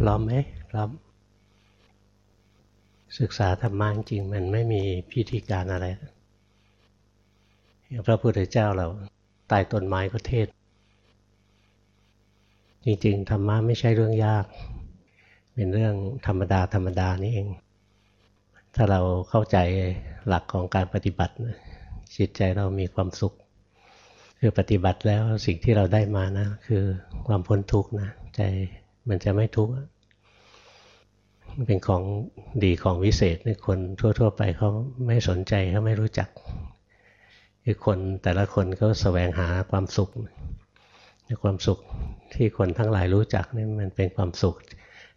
พร้อมไหมพร้อม ศึกษาธรรมะจริงมันไม่มีพิธีการอะไรอย่างพระพุทธเจ้าเราตายต้นไม้ก็เทศ จริงๆธรรมะไม่ใช่เรื่องยาก เป็นเรื่องธรรมดาธรรมดานี่เอง ถ้าเราเข้าใจหลักของการปฏิบัติจิตใจเรามีความสุข คือปฏิบัติแล้วสิ่งที่เราได้มานะ คือความพ้นทุกข์นะใจ มันจะไม่ทุกข์เป็นของดีของวิเศษในคนทั่ว ๆ ไปเขาไม่สนใจเขาไม่รู้จักคือคนแต่ละคนก็แสวงหาความสุข ความสุขที่คนทั้งหลายรู้จักนี่มันเป็นความสุข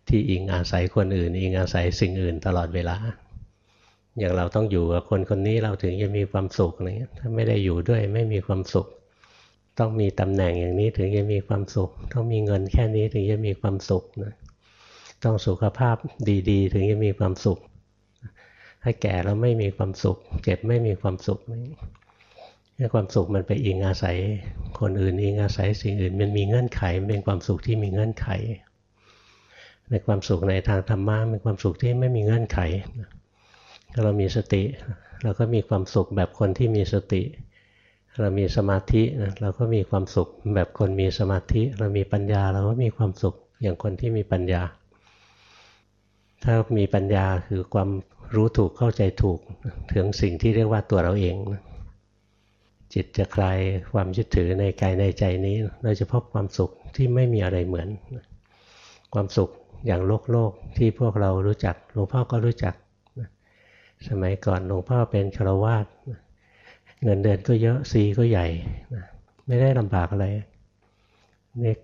ที่อิงอาศัยคนอื่น อิงอาศัยสิ่งอื่นตลอดเวลา อย่างเราต้องอยู่กับคนคนนี้เราถึงจะมีความสุขอะไรเงี้ยถ้าไม่ได้อยู่ด้วยไม่มีความสุข ต้องมีตำแหน่งอย่างนี้ถึงจะมีความสุข ต้องมีเงินแค่นี้ถึงจะมีความสุขนะต้องสุขภาพดีๆ ถึงจะมีความสุข ถ้าแก่แล้วไม่มีความสุข เจ็บไม่มีความสุขนี่ความสุขมันไปอิงอาศัย คนอื่นอิงอาศัยสิ่งอื่น มันมีเงื่อนไขเป็นความสุขที่มีเงื่อนไข ในความสุขในทางธรรมะเป็นความสุขที่ไม่มีเงื่อนไขถ้าเรามีสติ เราก็มีความสุขแบบคนที่มีสติ เรามีสมาธิเราก็มีความสุข แบบคนมีสมาธิ เรามีปัญญาเราก็มีความสุขอย่างคนที่มีปัญญา ถ้ามีปัญญาคือความรู้ถูกเข้าใจถูกถึงสิ่งที่เรียกว่าตัวเราเอง จิตจะคลายความยึดถือในกายในใจนี้เราจะพบความสุขที่ไม่มีอะไรเหมือน ความสุขอย่างโลกโลกที่พวกเรารู้จักหลวงพ่อก็รู้จัก สมัยก่อนหลวงพ่อเป็นฆราวาส เงินเดือนก็เยอะซีก็ใหญ่ไม่ได้ลำบากอะไรนี่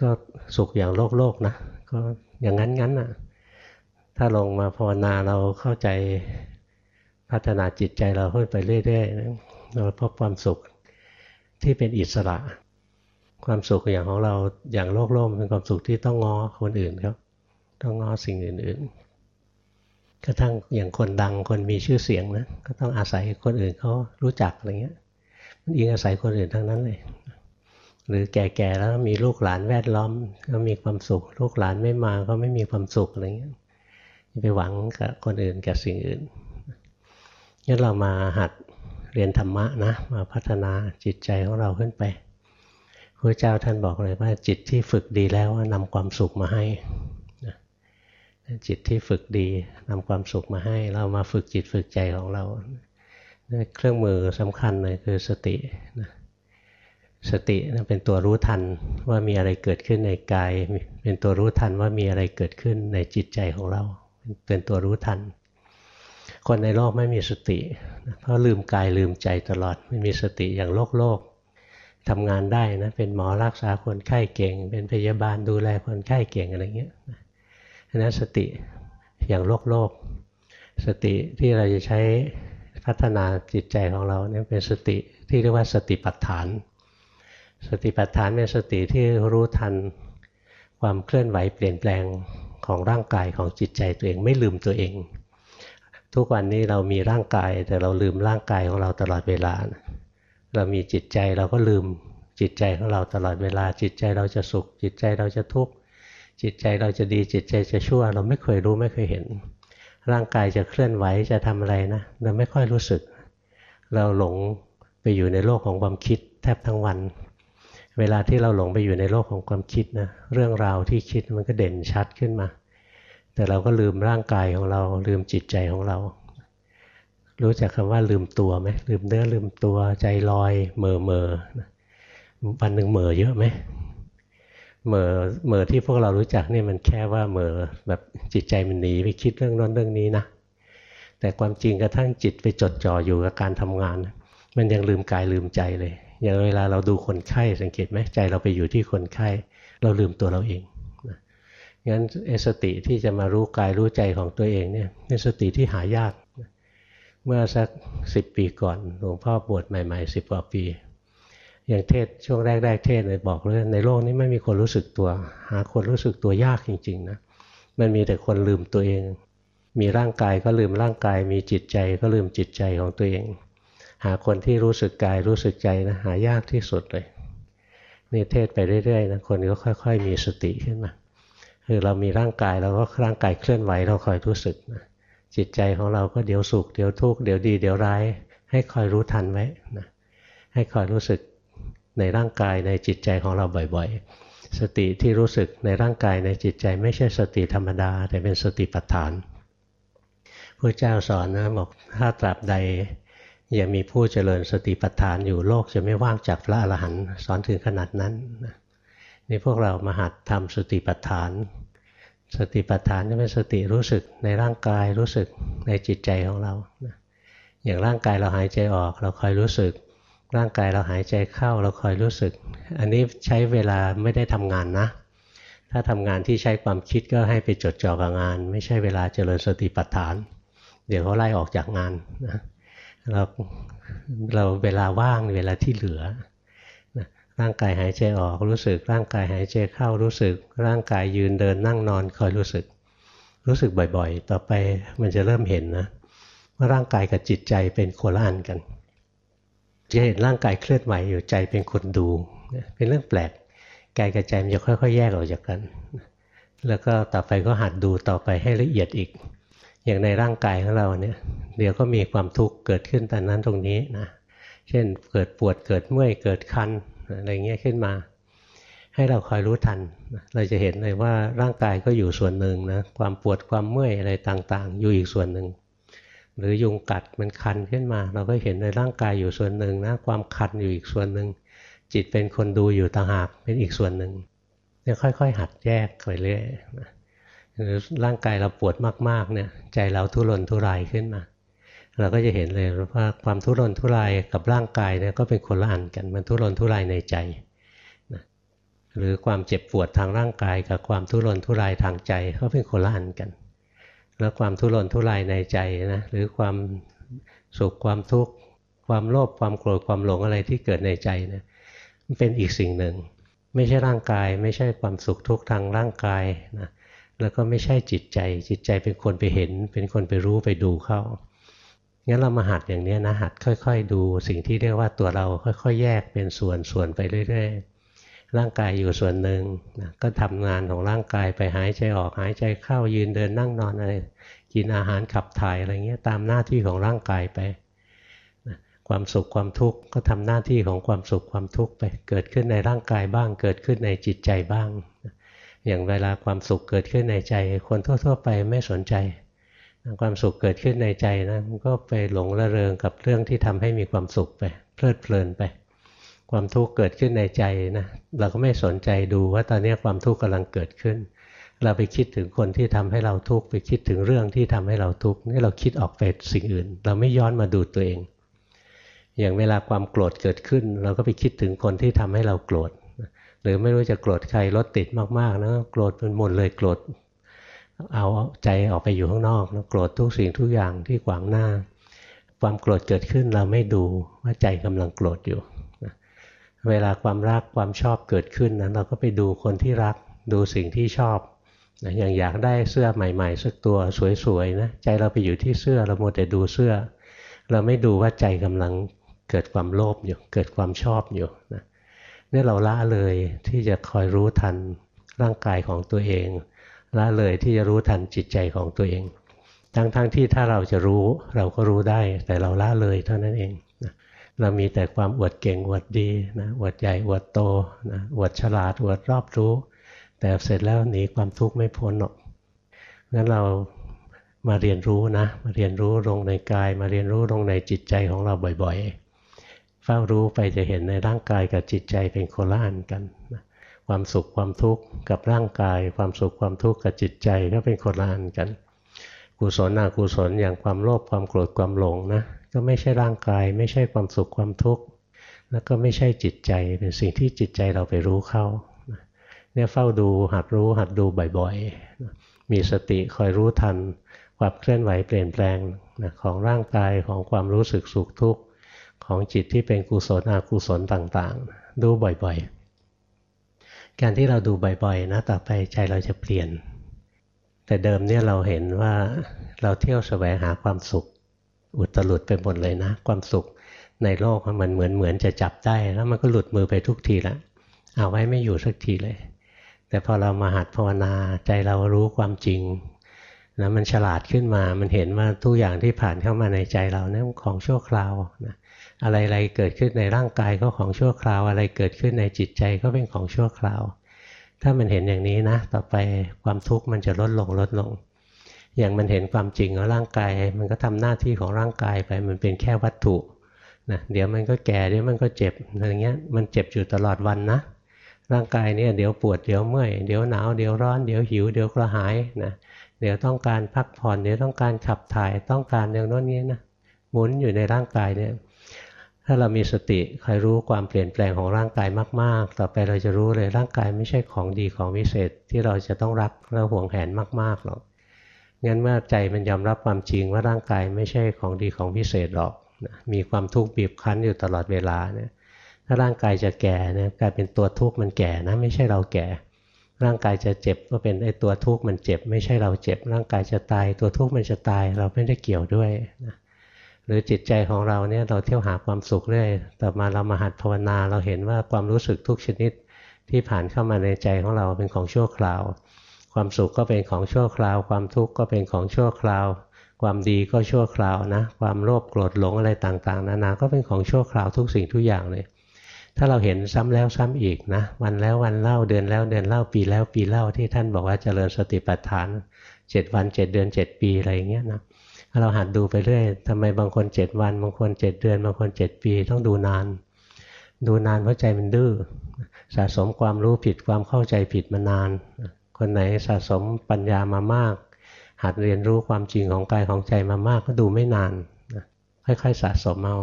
ก็สุขอย่างโลกโลกนะก็อย่างนั้นงั้นน่ะ ถ้าลงมาภาวนาเราเข้าใจพัฒนาจิตใจเราขึ้นไปเรื่อยๆเราพบความสุขที่เป็นอิสระ ความสุขอย่างของเราอย่างโลกโลกเป็นความสุขที่ต้องงอคนอื่นครับ ต้องงอสิ่งอื่น ๆ กระทั่งอย่างคนดังคนมีชื่อเสียงนะก็ต้องอาศัยคนอื่นเขารู้จักอะไรเงี้ย มันอิงอาศัยคนอื่นทั้งนั้นเลย หรือแก่ๆแล้วมีลูกหลานแวดล้อม ก็มีความสุข ลูกหลานไม่มาก็ไม่มีความสุขอะไรเงี้ยไปหวังกับคนอื่นกับสิ่งอื่นงั้นเรามาหัดเรียนธรรมะนะมาพัฒนาจิตใจของเราขึ้นไปพระเจ้าท่านบอกเลยว่าจิตที่ฝึกดีแล้วนำความสุขมาให้ จิตที่ฝึกดีนำความสุขมาให้ เรามาฝึกจิตฝึกใจของเรา เครื่องมือสำคัญเลยคือสตินะสตินะเป็นตัวรู้ทันว่ามีอะไรเกิดขึ้นในกาย เป็นตัวรู้ทันว่ามีอะไรเกิดขึ้นในจิตใจของเรา เป็นตัวรู้ทัน คนในโลกไม่มีสติ เพราะลืมกายลืมใจตลอดไม่มีสติอย่างโลกโลกทำงานได้นะเป็นหมอรักษาคนไข้เก่ง เป็นพยาบาลดูแลคนไข้เก่งอะไรเงี้ยนั้ นั่นสติอย่างโลกโลก สติที่เราจะใช้พัฒนาจิตใจของเราเนี่ยเป็นสติที่เรียกว่าสติปัฏฐาน สติปัฏฐานเป็นสติที่รู้ทันความเคลื่อนไหวเปลี่ยนแปลงของร่างกายของจิตใจตัวเองไม่ลืมตัวเอง ทุกวันนี้เรามีร่างกายแต่เราลืมร่างกายของเราตลอดเวลา เรามีจิตใจเราก็ลืมจิตใจของเราตลอดเวลา จิตใจเราจะสุข จิตใจเราจะทุกข์ จิตใจเราจะดีจิตใจจะชั่ว เราไม่เคยรู้ไม่เคยเห็น ร่างกายจะเคลื่อนไหวจะทำอะไรนะเราไม่ค่อยรู้สึก เราหลงไปอยู่ในโลกของความคิดแทบทั้งวัน เวลาที่เราหลงไปอยู่ในโลกของความคิดนะเรื่องราวที่คิดมันก็เด่นชัดขึ้นมา แต่เราก็ลืมร่างกายของเรา ลืมจิตใจของเรา รู้จักคำว่าลืมตัวไหมลืมเนื้อลืมตัวใจลอยเมอเมอวันหนึ่งเมอเยอะไหม เมอเมอที่พวกเรารู้จักนี่มันแค่ว่าเมอแบบจิตใจมันหนีไปคิดเรื่องนั้นเรื่องนี้นะแต่ความจริงกระทั่งจิตไปจดจ่ออยู่กับการทำงาน มันยังลืมกายลืมใจเลย อย่างเวลาเราดูคนไข้สังเกตไหมใจเราไปอยู่ที่คนไข้ เราลืมตัวเราเองนะงั้นสติที่จะมารู้กายรู้ใจของตัวเองเนี่ยเป็นสติที่หายาก เมื่อสักสิบปีก่อนหลวงพ่อบวชใหม่ๆสิบกว่าปี อย่างเทศช่วงแรกๆเทศเลยบอกเลยในโลกนี้ไม่มีคนรู้สึกตัว หาคนรู้สึกตัวยากจริงๆนะมันมีแต่คนลืมตัวเอง มีร่างกายก็ลืมร่างกาย มีจิตใจก็ลืมจิตใจของตัวเอง หาคนที่รู้สึกกายรู้สึกใจนะหายากที่สุดเลยนี่เทศไปเรื่อยๆนะคนก็ค่อย ๆ มีสติขึ้นมาคือเรามีร่างกายเราก็ร่างกายเคลื่อนไหวเราคอยรู้สึกนะจิตใจของเราก็เดี๋ยวสุขเดี๋ยวทุกข์เดี๋ยวดีเดี๋ยวร้ายให้คอยรู้ทันไว้นะให้คอยรู้สึก ในร่างกายในจิตใจของเราบ่อยๆ สติที่รู้สึกในร่างกายในจิตใจไม่ใช่สติธรรมดา แต่เป็นสติปัฏฐานพระเจ้าสอนนะบอกถ้าตราบใดยังมีผู้เจริญสติปัฏฐานอยู่โลกจะไม่ว่างจากพระอรหันต์สอนถึงขนาดนั้นนี่พวกเรามาหัดทำสติปัฏฐาน สติปัฏฐานจะเป็นสติรู้สึกในร่างกายรู้สึกในจิตใจของเรา อย่างร่างกายเราหายใจออก เราคอยรู้สึก ร่างกายเราหายใจเข้าเราคอยรู้สึก อันนี้ใช้เวลาไม่ได้ทำงานนะ ถ้าทำงานที่ใช้ความคิดก็ให้ไปจดจ่อกับงาน ไม่ใช่เวลาเจริญสติปัฏฐาน เดี๋ยวเขาไล่ออกจากงานนะเราเราเวลาว่างเวลาที่เหลือนะร่างกายหายใจออกรู้สึก ร่างกายหายใจเข้ารู้สึก ร่างกายยืนเดินนั่งนอนคอยรู้สึก รู้สึกบ่อยๆ ต่อไปมันจะเริ่มเห็นนะว่าร่างกายกับจิตใจเป็นโคละอันกัน จะเห็นร่างกายเคลื่อนไหวอยู่ใจเป็นคนดู เป็นเรื่องแปลกกายกับใจมันจะค่อยๆ แยกออกจากกัน แล้วก็ต่อไปก็หัดดูต่อไปให้ละเอียดอีก อย่างในร่างกายของเราเนี่ย เดี๋ยวก็มีความทุกข์เกิดขึ้นตอนนั้นตรงนี้นะ เช่นเกิดปวดเกิดเมื่อยเกิดคันอะไรเงี้ยขึ้นมา ให้เราคอยรู้ทัน เราจะเห็นเลยว่าร่างกายก็อยู่ส่วนหนึ่งนะ ความปวดความเมื่อยอะไรต่างๆ อยู่อีกส่วนหนึ่ง หรือยุงกัดมันคันขึ้นมา เราก็เห็นในร่างกายอยู่ส่วนหนึ่งนะความคันอยู่อีกส่วนหนึ่งจิตเป็นคนดูอยู่ต่างหากเป็นอีกส่วนหนึ่งเนี่ยค่อย ๆ หัดแยกไปเรื่อยหรือร่างกายเราปวดมากๆเนี่ยใจเราทุรนทุรายขึ้นมา เราก็จะเห็นเลยว่าความทุรนทุรายกับร่างกายเนี่ยก็เป็นคนละอันกันมันทุรนทุรายในใจนะหรือความเจ็บปวดทางร่างกายกับความทุรนทุรายทางใจก็เป็นคนละอันกัน แล้วความทุรนทุรายในใจนะหรือความสุขความทุกข์ความโลภความโกรธความหลงอะไรที่เกิดในใจนะมันเป็นอีกสิ่งหนึ่ง ไม่ใช่ร่างกาย ไม่ใช่ความสุขทุกข์ทางร่างกายนะแล้วก็ไม่ใช่จิตใจ จิตใจเป็นคนไปเห็น เป็นคนไปรู้ไปดูเข้างั้นเรามาหัดอย่างนี้นะหัดค่อย ๆ ดูสิ่งที่เรียกว่าตัวเราค่อย ๆ แยกเป็นส่วนๆไปเรื่อย ๆ ร่างกายอยู่ส่วนหนึ่งนะก็ทำงานของร่างกายไปหายใจออกหายใจเข้ายืนเดินนั่งนอนอะไรกินอาหารขับถ่ายอะไรเงี้ยตามหน้าที่ของร่างกายไปนะความสุขความทุกข์ก็ทำหน้าที่ของความสุขความทุกข์ไป เกิดขึ้นในร่างกายบ้าง เกิดขึ้นในจิตใจบ้าง อย่างเวลาความสุขเกิดขึ้นในใจ คนทั่ว ๆ ไปไม่สนใจความสุขเกิดขึ้นในใจนะมันก็ไปหลงระเริงกับเรื่องที่ทำให้มีความสุขไป เพลิดเพลินไป ความทุกข์เกิดขึ้นในใจนะเราก็ไม่สนใจดูว่าตอนนี้ความทุกข์กำลังเกิดขึ้น เราไปคิดถึงคนที่ทำให้เราทุกข์ไปคิดถึงเรื่องที่ทำให้เราทุกข์นี่เราคิดออกไปสิ่งอื่น เราไม่ย้อนมาดูตัวเอง อย่างเวลาความโกรธเกิดขึ้น เราก็ไปคิดถึงคนที่ทำให้เราโกรธหรือไม่รู้จะโกรธใครรถติดมากๆนะโกรธเป็นหมดเลยโกรธเอาใจออกไปอยู่ข้างนอกนะโกรธทุกสิ่งทุกอย่างที่ขวางหน้า ความโกรธเกิดขึ้นเราไม่ดูว่าใจกำลังโกรธอยู่ เวลาความรักความชอบเกิดขึ้นนั้นเราก็ไปดูคนที่รักดูสิ่งที่ชอบนะอย่างอยากได้เสื้อใหม่ๆสักตัวสวยๆนะใจเราไปอยู่ที่เสื้อเราโมแต่ดูเสื้อ เราไม่ดูว่าใจกำลังเกิดความโลภอยู่เกิดความชอบอยู่นะนี่เราละเลยที่จะคอยรู้ทันร่างกายของตัวเองละเลยที่จะรู้ทันจิตใจของตัวเอง ทั้งๆทที่ถ้าเราจะรู้เราก็รู้ได้ แต่เราละเลยเท่านั้นเอง เรามีแต่ความอวดเก่งอวดดีนะอวดใหญ่อวดโตนะอวดฉลาดอวดรอบรู้ แต่เสร็จแล้วหนีความทุกข์ไม่พ้นหรอกงั้นเรามาเรียนรู้นะมาเรียนรู้ลงในกาย มาเรียนรู้ลงในจิตใจของเราบ่อยๆ เฝ้ารู้ไปจะเห็นในร่างกายกับจิตใจเป็นโคละอันกันนะความสุขความทุกข์กับร่างกาย ความสุขความทุกข์กับจิตใจก็เป็นโคละอันกัน กุศลอกุศลอย่างความโลภความโกรธความหลงนะ ก็ไม่ใช่ร่างกาย ไม่ใช่ความสุขความทุกข์ แล้วก็ไม่ใช่จิตใจเป็นสิ่งที่จิตใจเราไปรู้เข้าเนี่ยเฝ้าดูหัดรู้หัดดูบ่อยๆ มีสติคอยรู้ทันความเคลื่อนไหวเปลี่ยนแปลงของร่างกายของความรู้สึกสุขทุกข์ของจิตที่เป็นกุศลอกุศลต่างๆ ดูบ่อยๆ การที่เราดูบ่อยๆนะต่อไปใจเราจะเปลี่ยน แต่เดิมเนี่ยเราเห็นว่าเราเที่ยวแสวงหาความสุข อุตลุดไปหมดเลยนะ ความสุขในโลกมันเหมือนเหมือนจะจับได้แล้วมันก็หลุดมือไปทุกทีละเอาไว้ไม่อยู่สักทีเลย แต่พอเรามาหัดภาวนาใจเรารู้ความจริงนะมันฉลาดขึ้นมา มันเห็นว่าทุกอย่างที่ผ่านเข้ามาในใจเราเนี่ยของชั่วคราวนะอะไรๆเกิดขึ้นในร่างกายก็ของชั่วคราว อะไรเกิดขึ้นในจิตใจก็เป็นของชั่วคราว ถ้ามันเห็นอย่างนี้นะ ต่อไปความทุกข์มันจะลดลงลดลง อย่างมันเห็นความจริงว่าร่างกาย มันก็ทำหน้าที่ของร่างกายไปมันเป็นแค่วัตถุนะเดี๋ยวมันก็แก่เดี๋ยวมันก็เจ็บอะไรเงี้ยมันเจ็บอยู่ตลอดวันนะ ร่างกายเนี่ยเดี๋ยวปวดเดี๋ยวเมื่อยเดี๋ยวหนาวเดี๋ยวร้อนเดี๋ยวหิวเดี๋ยวกระหายนะเดี๋ยวต้องการพักผ่อนเดี๋ยวต้องการขับถ่ายต้องการอย่างโน้นนี้นะหมุนอยู่ในร่างกายเนี่ยถ้าเรามีสติคอยรู้ความเปลี่ยนแปลงของร่างกายมาก ๆ ต่อไปเราจะรู้เลยร่างกายไม่ใช่ของดีของวิเศษที่เราจะต้องรักและห่วงแหนมากๆหรอก งั้นเมื่อใจมันยอมรับความจริงว่าร่างกายไม่ใช่ของดีของวิเศษหรอกมีความทุกข์บีบคั้นอยู่ตลอดเวลาเนี่ยถ้าร่างกายจะแก่เนี่ยกลายเป็นตัวทุกข์มันแก่นะไม่ใช่เราแก่ ร่างกายจะเจ็บก็เป็นไอ้ตัวทุกข์มันเจ็บ ไม่ใช่เราเจ็บ ร่างกายจะตาย ตัวทุกข์มันจะตาย เราไม่ได้เกี่ยวด้วยนะหรือจิตใจของเราเนี่ยเราเที่ยวหาความสุขเรื่อยต่อมาเรามาหัดภาวนาเราเห็นว่าความรู้สึกทุกชนิดที่ผ่านเข้ามาในใจของเราเป็นของชั่วคราว ความสุขก็เป็นของชั่วคราว ความทุกข์ก็เป็นของชั่วคราว ความดีก็ชั่วคราวนะ ความโลภโกรธหลงอะไรต่างๆ นานาก็เป็นของชั่วคราวทุกสิ่งทุกอย่างเลย ถ้าเราเห็นซ้ำแล้วซ้ำอีกนะ วันแล้ววันเล่าเดือนแล้วเดือนเล่าปีแล้วปีเล่าที่ท่านบอกว่าเจริญสติปัฏฐานเจ็ดวันเจ็ดเดือนเจ็ดปีอะไรอย่างเงี้ยนะเราหัดดูไปเรื่อยทำไมบางคนเจ็ดวัน บางคนเจ็ดเดือน บางคนเจ็ดปีต้องดูนาน ดูนานเพราะใจมันดื้อสะสมความรู้ผิดความเข้าใจผิดมานาน คนไหนสะสมปัญญามามาก หัดเรียนรู้ความจริงของกายของใจมามากก็ดูไม่นานค่อยๆสะสมเอา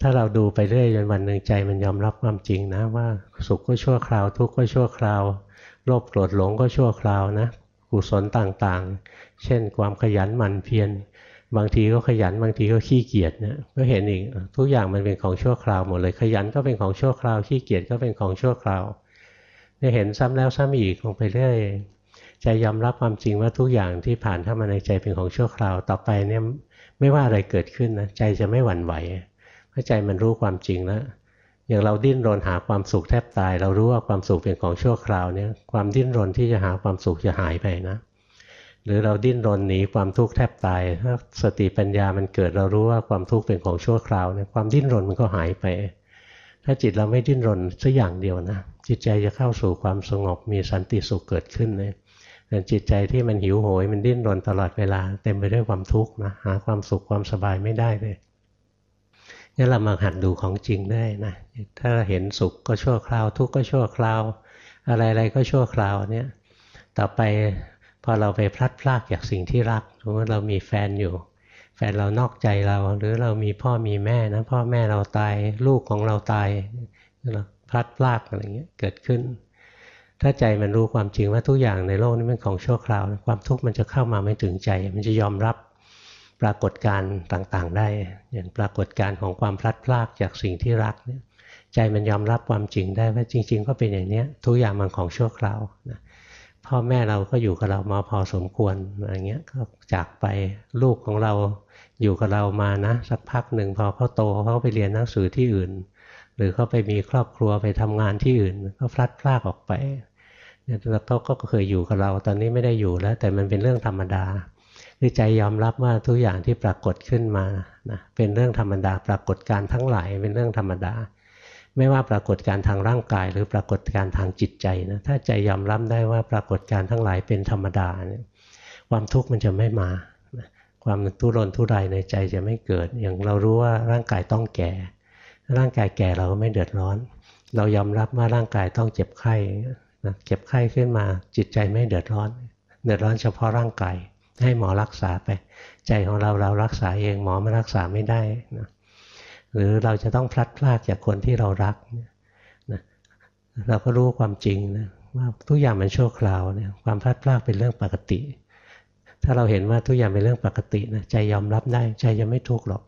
ถ้าเราดูไปเรื่อยจนวันหนึ่งใจมันยอมรับความจริงนะว่าสุขก็ชั่วคราว ทุกข์ก็ชั่วคราวโลภโกรธหลงก็ชั่วคราวนะกุศลต่างๆ เช่นความขยันหมั่นเพียรบางทีก็ขยันบางทีก็ขี้เกียจเนี่ยก็เห็นอีกทุกอย่างมันเป็นของชั่วคราวหมดเลยขยันก็เป็นของชั่วคราวขี้เกียจก็เป็นของชั่วคราว เนี่ยเห็นซ้ำแล้วซ้ำอีกลงไปเรื่อยใจยอมรับความจริงว่าทุกอย่างที่ผ่านเข้ามาในใจเป็นของชั่วคราว ต่อไปเนี่ยไม่ว่าอะไรเกิดขึ้นนะใจจะไม่หวั่นไหวเพราะใจมันรู้ความจริงแล้วอย่างเราดิ้นรนหาความสุขแทบตาย เรารู้ว่าความสุขเป็นของชั่วคราวเนี่ยความดิ้นรนที่จะหาความสุขจะหายไปนะ หรือเราดิ้นรนหนีความทุกข์แทบตายถ้าสติปัญญามันเกิดเรารู้ว่าความทุกข์เป็นของชั่วคราวเนี่ยความดิ้นรนมันก็หายไป ถ้าจิตเราไม่ดิ้นรนสักอย่างเดียวนะ จิตใจจะเข้าสู่ความสงบมีสันติสุขเกิดขึ้นเลยแต่จิตใจที่มันหิวโหย มันดิ้นรนตลอดเวลา เต็มไปด้วยความทุกข์นะหาความสุขความสบายไม่ได้เลยนี่เรามาหัดดูของจริงได้นะถ้าเห็นสุขก็ชั่วคราว ทุกข์ก็ชั่วคราว อะไรๆก็ชั่วคราวเนี่ยต่อไปพอเราไปพลัดพรากจากสิ่งที่รักสมมติเรามีแฟนอยู่ แฟนเรานอกใจเรา หรือเรามีพ่อมีแม่นะพ่อแม่เราตาย ลูกของเราตายเรา พลัดพรากอะไรเงี้ยเกิดขึ้น ถ้าใจมันรู้ความจริงว่าทุกอย่างในโลกนี้เป็นของชั่วคราว ความทุกข์มันจะเข้ามาไม่ถึงใจ มันจะยอมรับปรากฏการณ์ต่างๆ ได้อย่างปรากฏการณ์ของความพลัดพรากจากสิ่งที่รักเนี่ยใจมันยอมรับความจริงได้ว่าจริง ๆ ก็เป็นอย่างนี้ทุกอย่างมันของชั่วคราวนะพ่อแม่เราก็อยู่กับเรามาพอสมควรอะไรเงี้ยก็จากไปลูกของเราอยู่กับเรามานะ สักพักหนึ่งพอเขาโตเขาไปเรียนหนังสือที่อื่น หรือเขาไปมีครอบครัวไปทำงานที่อื่นก็พลัดพรากออกไปเนี่ยเขาก็เคยอยู่กับเราตอนนี้ไม่ได้อยู่แล้ว แต่มันเป็นเรื่องธรรมดาคือใจยอมรับว่าทุกอย่างที่ปรากฏขึ้นมานะเป็นเรื่องธรรมดา ปรากฏการทั้งหลายเป็นเรื่องธรรมดา ไม่ว่าปรากฏการทางร่างกาย หรือปรากฏการทางจิตใจนะถ้าใจยอมรับได้ว่าปรากฏการทั้งหลายเป็นธรรมดาเนี่ยความทุกข์มันจะไม่มาความทุรนทุรายในใจจะไม่เกิด อย่างเรารู้ว่าร่างกายต้องแก่ ร่างกายแก่เราก็ไม่เดือดร้อน เรายอมรับว่าร่างกายต้องเจ็บไข้เจ็บไข้ขึ้นมาจิตใจไม่เดือดร้อน เดือดร้อนเฉพาะร่างกายให้หมอรักษาไป ใจของเราเรารักษาเองหมอไม่รักษาไม่ได้นะหรือเราจะต้องพลัดพรากจากคนที่เรารักนะเราก็รู้ความจริงนะว่าทุกอย่างมันชั่วคราวเนี่ยความพลัดพรากเป็นเรื่องปกติ ถ้าเราเห็นว่าทุกอย่างเป็นเรื่องปกตินะใจยอมรับได้ใจจะไม่ทุกข์หรอก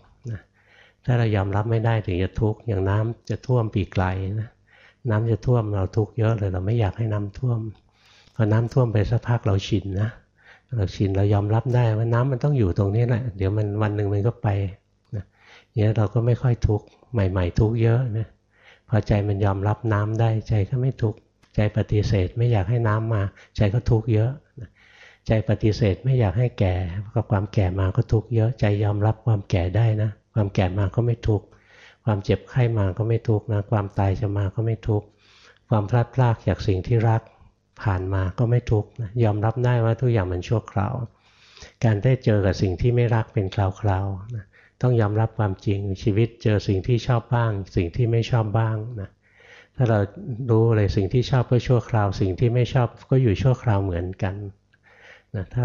ถ้าเรายอมรับไม่ได้ถึงจะทุกข์อย่างน้ำจะท่วมปีกไกลนะน้ำจะท่วมเราทุกข์เยอะเลยเราไม่อยากให้น้ำท่วมพอน้ำท่วมไปสักพักเราชินนะเราชินเรายอมรับได้ว่าน้ำมันต้องอยู่ตรงนี้แหละเดี๋ยวมันวันหนึ่งมันก็ไปนะเนี้ยเราก็ไม่ค่อยทุกข์ใหม่ ๆ ทุกข์เยอะนะพอใจมันยอมรับน้ำได้ใจก็ไม่ทุกข์ใจปฏิเสธไม่อยากให้น้ำมา ใจก็ทุกข์เยอะใจปฏิเสธไม่อยากให้แก่ก็ความแก่มาก็ทุกข์เยอะใจยอมรับความแก่ได้นะ ความแก่มาก็ไม่ทุกข์ความเจ็บไข้มาก็ไม่ทุกข์นะความตายจะมาก็ไม่ทุกข์ความพลาดพลาดจากสิ่งที่รักผ่านมาก็ไม่ทุกข์นะยอมรับได้ว่าทุกอย่างมันชั่วคราว การได้เจอกับสิ่งที่ไม่รักเป็นคราวๆนะต้องยอมรับความจริงชีวิตเจอสิ่งที่ชอบบ้าง สิ่งที่ไม่ชอบบ้างนะถ้าเรารู้เลยสิ่งที่ชอบก็ชั่วคราว สิ่งที่ไม่ชอบก็อยู่ชั่วคราวเหมือนกันนะถ้า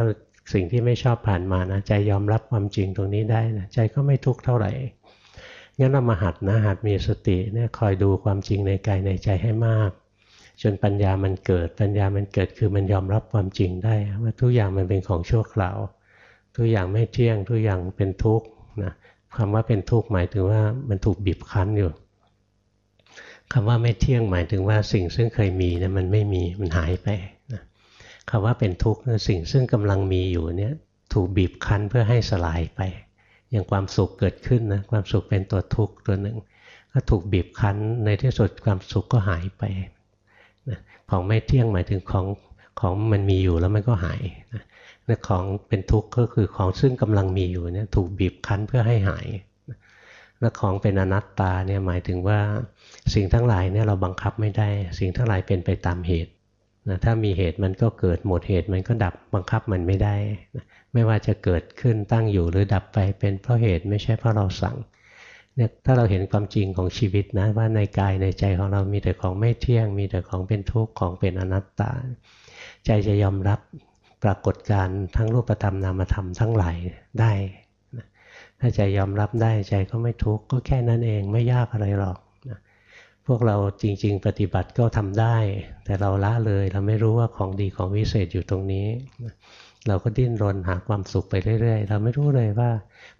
สิ่งที่ไม่ชอบผ่านมานะใจยอมรับความจริงตรงนี้ได้นะใจก็ไม่ทุกข์เท่าไหร่งั้นเรามาหัดนะหัดมีสติเนี่ยคอยดูความจริงในกายในใจให้มาก จนปัญญามันเกิดปัญญามันเกิดคือมันยอมรับความจริงได้ ว่าทุกอย่างมันเป็นของชั่วคราว ทุกอย่างไม่เที่ยงทุกอย่างเป็นทุกข์นะคำว่าเป็นทุกข์หมายถึงว่ามันถูกบีบคั้นอยู่คำว่าไม่เที่ยงหมายถึงว่าสิ่งซึ่งเคยมีเนี่ยมันไม่มีมันหายไป คำว่าเป็นทุกข์สิ่งซึ่งกำลังมีอยู่เนี่ยถูกบีบคั้นเพื่อให้สลายไป อย่างความสุขเกิดขึ้นนะความสุขเป็นตัวทุกข์ตัวหนึ่ง ก็ถูกบีบคั้นในที่สุดความสุขก็หายไปนะของไม่เที่ยงหมายถึงของของมันมีอยู่แล้วมันก็หายนะของเป็นทุกข์ก็คือของซึ่งกำลังมีอยู่เนี่ยถูกบีบคั้นเพื่อให้หายและของเป็นอนัตตาเนี่ยหมายถึงว่าสิ่งทั้งหลายเนี่ยเราบังคับไม่ได้ สิ่งทั้งหลายเป็นไปตามเหตุ นะถ้ามีเหตุมันก็เกิดหมดเหตุมันก็ดับบังคับมันไม่ได้นะไม่ว่าจะเกิดขึ้นตั้งอยู่หรือดับไปเป็นเพราะเหตุไม่ใช่เพราะเราสั่งเนี่ยถ้าเราเห็นความจริงของชีวิตนะว่าในกายในใจของเรามีแต่ของไม่เที่ยง มีแต่ของเป็นทุกข์ของเป็นอนัตตา ใจจะยอมรับปรากฏการทั้งรูปธรรมนามธรรมทั้งหลายได้ถ้าใจยอมรับได้ใจก็ไม่ทุกข์ก็แค่นั้นเองไม่ยากอะไรหรอก พวกเราจริง ๆ ปฏิบัติก็ทำได้ แต่เราละเลยเราไม่รู้ว่าของดีของวิเศษอยู่ตรงนี้ เราก็ดิ้นรนหาความสุขไปเรื่อย ๆ เราไม่รู้เลยว่า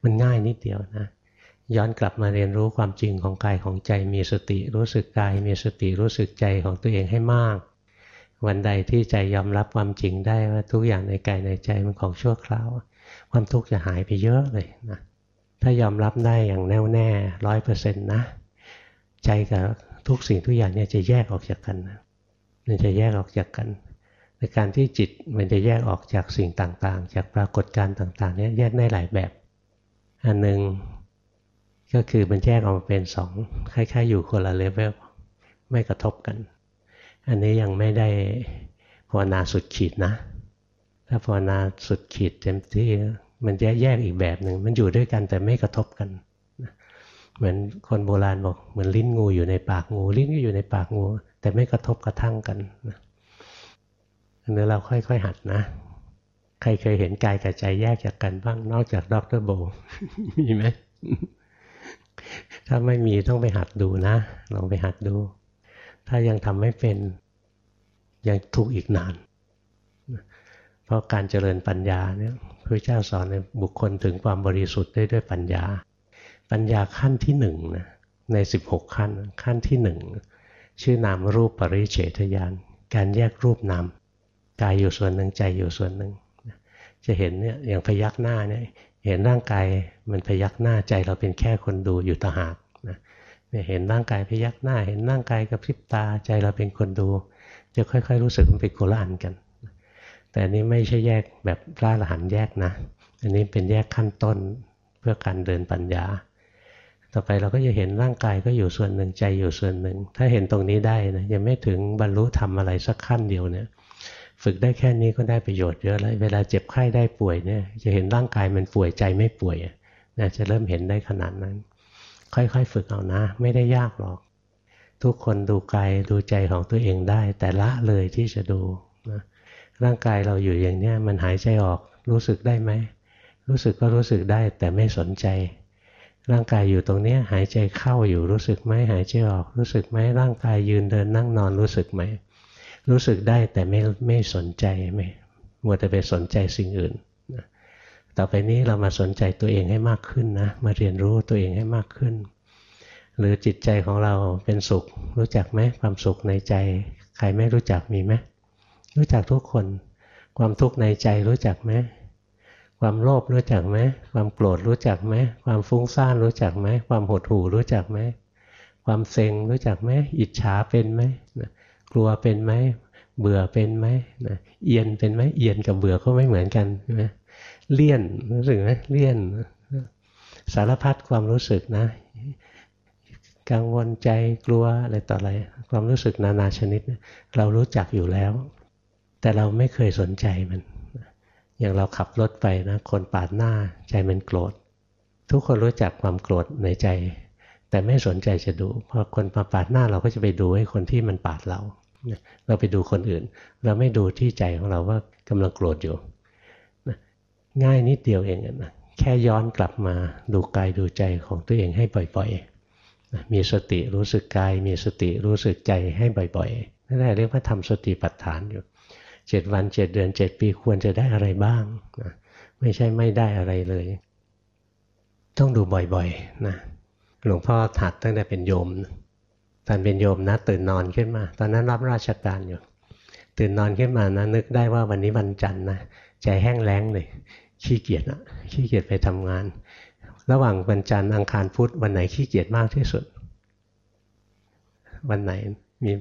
มันง่ายนิดเดียวนะย้อนกลับมาเรียนรู้ความจริงของกายของใจมีสติรู้สึกกาย มีสติรู้สึกใจของตัวเองให้มาก วันใดที่ใจยอมรับความจริงได้ว่าทุกอย่างในกายในใจมันของชั่วคราว ความทุกข์จะหายไปเยอะเลยนะถ้ายอมรับได้อย่างแน่วแน่ร้อยเปอร์เซ็นต์นะ ใจกับ ทุกสิ่งทุกอย่างเนี่ยจะแยกออกจากกันมันจะแยกออกจากกันในการที่จิตมันจะแยกออกจากสิ่งต่างๆ จากปรากฏการณ์ต่างๆเนี่ยแยกได้หลายแบบ อันหนึ่งก็คือมันแยกออกมาเป็นสองคล้ายๆ อยู่คนละเลเวลไม่กระทบกัน อันนี้ยังไม่ได้ภาวนาสุดขีดนะ ถ้าภาวนาสุดขีดเต็มที่มันแยกแยกอีกแบบหนึ่งมันอยู่ด้วยกันแต่ไม่กระทบกัน เหมือนคนโบราณบอกเหมือนลิ้นงูอยู่ในปากงู ลิ้นก็อยู่ในปากงู แต่ไม่กระทบกระทั่งกันอันนี้เราค่อยๆหัดนะ ใครเคยเห็นกายกับใจแยกจากกันบ้างนอกจากดรโบมีไหมถ้าไม่มีต้องไปหัดดูนะลองไปหัดดู ถ้ายังทำไม่เป็นยังทุกอีกนาน เพราะการเจริญปัญญาเนี่ยพระเจ้าสอนในบุคคลถึงความบริสุทธิ์ได้ด้วยปัญญา ปัญญาขั้นที่หนึ่งนะใน 16 ขั้นขั้นที่หนึ่งชื่อนามรูปปริเฉทญาณการแยกรูปนามกายอยู่ส่วนหนึ่งใจอยู่ส่วนหนึ่งจะเห็นเนี่ยอย่างพยักหน้าเนี่ยเห็นร่างกายมันพยักหน้าใจเราเป็นแค่คนดูอยู่ต่างหากนะเห็นร่างกายพยักหน้า เห็นร่างกายกับพริบตาใจเราเป็นคนดู จะค่อยๆ รู้สึกมันเป็นโคละอันกัน แต่อันนี้ไม่ใช่แยกแบบพระอรหันต์แยกนะ อันนี้เป็นแยกขั้นต้นเพื่อการเดินปัญญา ต่อไปเราก็จะเห็นร่างกายก็อยู่ส่วนหนึ่งใจอยู่ส่วนหนึ่ง ถ้าเห็นตรงนี้ได้นะยังไม่ถึงบรรลุธรรมอะไรสักขั้นเดียวเนี่ยฝึกได้แค่นี้ก็ได้ประโยชน์เยอะแล้ว เวลาเจ็บไข้ได้ป่วยเนี่ยจะเห็นร่างกายมันป่วยใจไม่ป่วยนะจะเริ่มเห็นได้ขนาดนั้น ค่อยๆ ฝึกเอานะ ไม่ได้ยากหรอก ทุกคนดูกายดูใจของตัวเองได้ แต่ละเลยที่จะดูนะร่างกายเราอยู่อย่างเนี้ยมันหายใจออกรู้สึกได้ไหมรู้สึกก็รู้สึกได้แต่ไม่สนใจ ร่างกายอยู่ตรงนี้หายใจเข้าอยู่รู้สึกไหมหายใจออกรู้สึกไหมร่างกายยืนเดินนั่งนอนรู้สึกไหมรู้สึกได้แต่ไม่ไม่สนใจไม่มัวแต่ไปสนใจสิ่งอื่น ต่อไปนี้เรามาสนใจตัวเองให้มากขึ้นนะมาเรียนรู้ตัวเองให้มากขึ้น หรือจิตใจของเราเป็นสุข รู้จักไหมความสุขในใจ ใครไม่รู้จักมีไหมรู้จักทุกคน ความทุกข์ในใจรู้จักไหม ความโลภรู้จักไหมความโกรธรู้จักไหมความฟุ้งซ่านรู้จักไหมความหดหู่รู้จักไหมความเซ็งรู้จักไหมอิจฉาเป็นไหมกลัวเป็นไหมเบื่อเป็นไหมนะเอียนเป็นไหมเอียนกับเบื่อก็ไม่เหมือนกันใช่ไหมเลี่ยนรู้สึกไหมเลี่ยนสารพัดความรู้สึกนะ กังวลใจกลัวอะไรต่ออะไร ความรู้สึกนานาชนิด เรารู้จักอยู่แล้ว แต่เราไม่เคยสนใจมัน อย่างเราขับรถไปนะ คนปาดหน้าใจมันโกรธ ทุกคนรู้จักความโกรธในใจ แต่ไม่สนใจจะดูพอคนมาปาดหน้าเราก็จะไปดูให้คนที่มันปาดเรา เราไปดูคนอื่น เราไม่ดูที่ใจของเราว่ากำลังโกรธอยู่นะง่ายนิดเดียวเองนะแค่ย้อนกลับมาดูกายดูใจของตัวเองให้บ่อยๆนะมีสติรู้สึกกาย มีสติรู้สึกใจให้บ่อยๆนั่นแหละเรียกว่าทำสติปัฏฐานอยู่ เจ็ดวันเจ็ดเดือนเจ็ดปีควรจะได้อะไรบ้างนะไม่ใช่ไม่ได้อะไรเลย ต้องดูบ่อยๆนะหลวงพ่อถัดตั้งแต่เป็นโยมตอนเป็นโยมนะตื่นนอนขึ้นมา ตอนนั้นรับราชการอยู่ ตื่นนอนขึ้นมานะนึกได้ว่าวันนี้วันจันทร์นะใจแห้งแล้งเลยขี้เกียจอะขี้เกียจไปทำงาน ระหว่างวันจันทร์อังคารพุธวันไหนขี้เกียจมากที่สุด วันไหนมี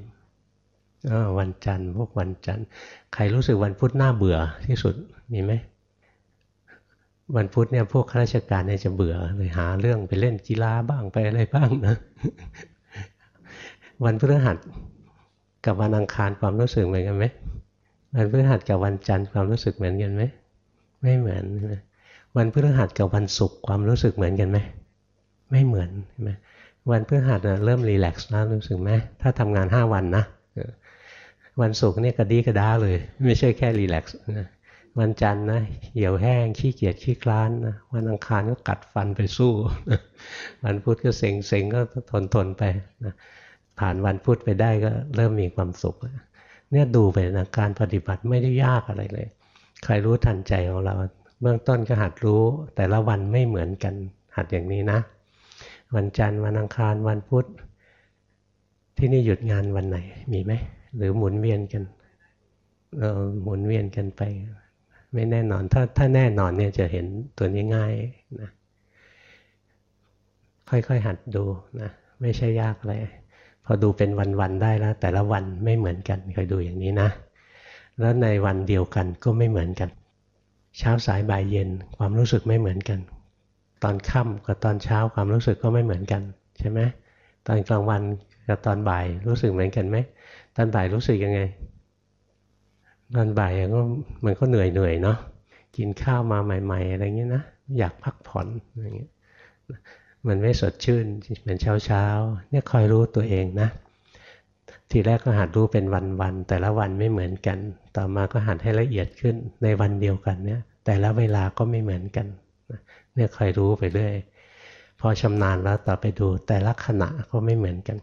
วันจันทร์พวกวันจันทร์ใครรู้สึกวันพุธน่าเบื่อที่สุดมีไหมวันพุธเนี่ยพวกข้าราชการเนี่ยจะเบื่อเลยหาเรื่องไปเล่นกีฬาบ้างไปอะไรบ้างนะวันพฤหัสกับวันอังคารความรู้สึกเหมือนกันไหมวันพฤหัสกับวันจันทร์ความรู้สึกเหมือนกันไหมไม่เหมือนวันพฤหัสกับวันศุกร์ความรู้สึกเหมือนกันไหมไม่เหมือนใช่ไหมวันพฤหัสเริ่มรีแลกซ์นะรู้สึกไหมถ้าทำงานห้าวันนะ วันศุกร์เนี่ยกระดีกระด้าเลย ไม่ใช่แค่รีแลกซ์วันจันทร์นะเหี่ยวแห้งขี้เกียจขี้คลานนะวันอังคารก็กัดฟันไปสู้วันพุธก็เซ็งเซ็งก็ทนทนไปนะผ่านวันพุธไปได้ก็เริ่มมีความสุขเนี่ยดูไปนะการปฏิบัติไม่ได้ยากอะไรเลย ใครรู้ทันใจของเราเบื้องต้นก็หัดรู้ แต่ละวันไม่เหมือนกันหัดอย่างนี้นะ วันจันทร์วันอังคารวันพุธที่นี่หยุดงานวันไหนมีไหม หรือหมุนเวียนกัน เราหมุนเวียนกันไป ไม่แน่นอน ถ้าถ้าแน่นอนเนี่ยจะเห็นตัวนี้ง่ายนะค่อยๆหัดดูนะไม่ใช่ยากเลยพอดูเป็นวันๆได้แล้ว แต่ละวันไม่เหมือนกันคอยดูอย่างนี้นะ แล้วในวันเดียวกันก็ไม่เหมือนกัน เช้าสายบ่ายเย็นความรู้สึกไม่เหมือนกัน ตอนค่ำกับตอนเช้าความรู้สึกก็ไม่เหมือนกัน ใช่ไหมตอนกลางวันกับตอนบ่ายรู้สึกเหมือนกันไหม ตอนบ่ายรู้สึกยังไงตอนบ่ายก็มันก็เหนื่อยเหนื่อยเนาะกินข้าวมาใหม่ ๆ อะไรเงี้ยนะอยากพักผ่อนอะไรเงี้ยมันไม่สดชื่นเหมือนเช้าเช้าเนี่ยคอยรู้ตัวเองนะ ทีแรกก็หัดรู้เป็นวันๆแต่ละวันไม่เหมือนกัน ต่อมาก็หัดให้ละเอียดขึ้นในวันเดียวกันเนี่ย แต่ละเวลาก็ไม่เหมือนกันเนี่ยคอยรู้ไปเรื่อยพอชำนาญแล้วต่อไปดูแต่ละขณะก็ไม่เหมือนกัน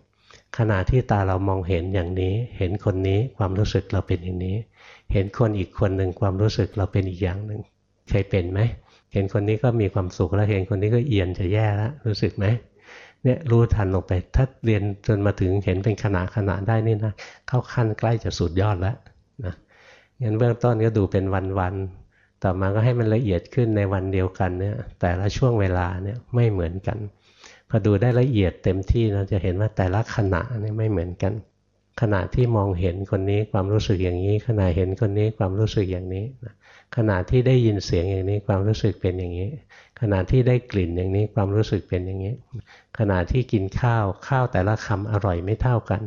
ขณะที่ตาเรามองเห็นอย่างนี้ เห็นคนนี้ความรู้สึกเราเป็นอย่างนี้ เห็นคนอีกคนหนึ่งความรู้สึกเราเป็นอีกอย่างหนึ่งเคยเป็นไหมเห็นคนนี้ก็มีความสุขแล้วเห็นคนนี้ก็เอียนจะแย่แล้วรู้สึกไหมเนี่ยรู้ทันลงไป ถ้าเรียนจนมาถึงเห็นเป็นขณะขณะได้นี่นะเข้าขั้นใกล้จะสุดยอดแล้วนะงั้นเบื้องต้นก็ดูเป็นวันๆต่อมาก็ให้มันละเอียดขึ้นในวันเดียวกันเนี่ยแต่ละช่วงเวลาเนี่ยไม่เหมือนกัน พอดูได้ละเอียดเต็มที่เราจะเห็นว่าแต่ละขณะนี่ไม่เหมือนกัน ขณะที่มองเห็นคนนี้ความรู้สึกอย่างนี้ ขณะเห็นคนนี้ความรู้สึกอย่างนี้ขณะที่ได้ยินเสียงอย่างนี้ความรู้สึกเป็นอย่างนี้ ขณะที่ได้กลิ่นอย่างนี้ความรู้สึกเป็นอย่างนี้ ขณะที่กินข้าวข้าวแต่ละคำอร่อยไม่เท่ากัน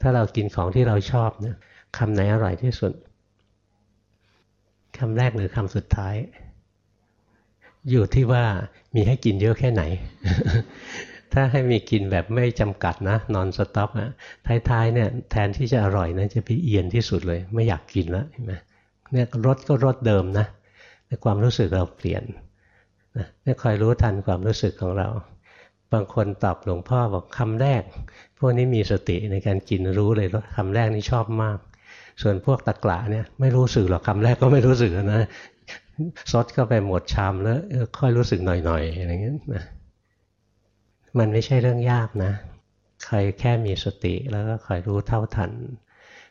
ถ้าเรากินของที่เราชอบเนี่ยคำไหนอร่อยที่สุดคำแรกหรือคำสุดท้าย อยู่ที่ว่ามีให้กินเยอะแค่ไหน ถ้าให้มีกินแบบไม่จำกัดนะนอนสต็อปอะท้ายๆเนี่ยแทนที่จะอร่อยนะจะไปเอียนที่สุดเลย ไม่อยากกินแล้วเห็นไหมเนี่ยรถก็รถเดิมนะแต่ความรู้สึกเราเปลี่ยนนะนี่คอยรู้ทันความรู้สึกของเรา บางคนตอบหลวงพ่อบอกคำแรก พวกนี้มีสติในการกินรู้เลยคำแรกนี่ชอบมาก ส่วนพวกตะกละเนี่ยไม่รู้สึกหรอกคำแรกก็ไม่รู้สึกนะ ซดก็ไปหมดชามแล้วค่อยรู้สึกหน่อยๆอะไรเงี้ยนะมันไม่ใช่เรื่องยากนะ ใครแค่มีสติแล้วก็คอยรู้เท่าทัน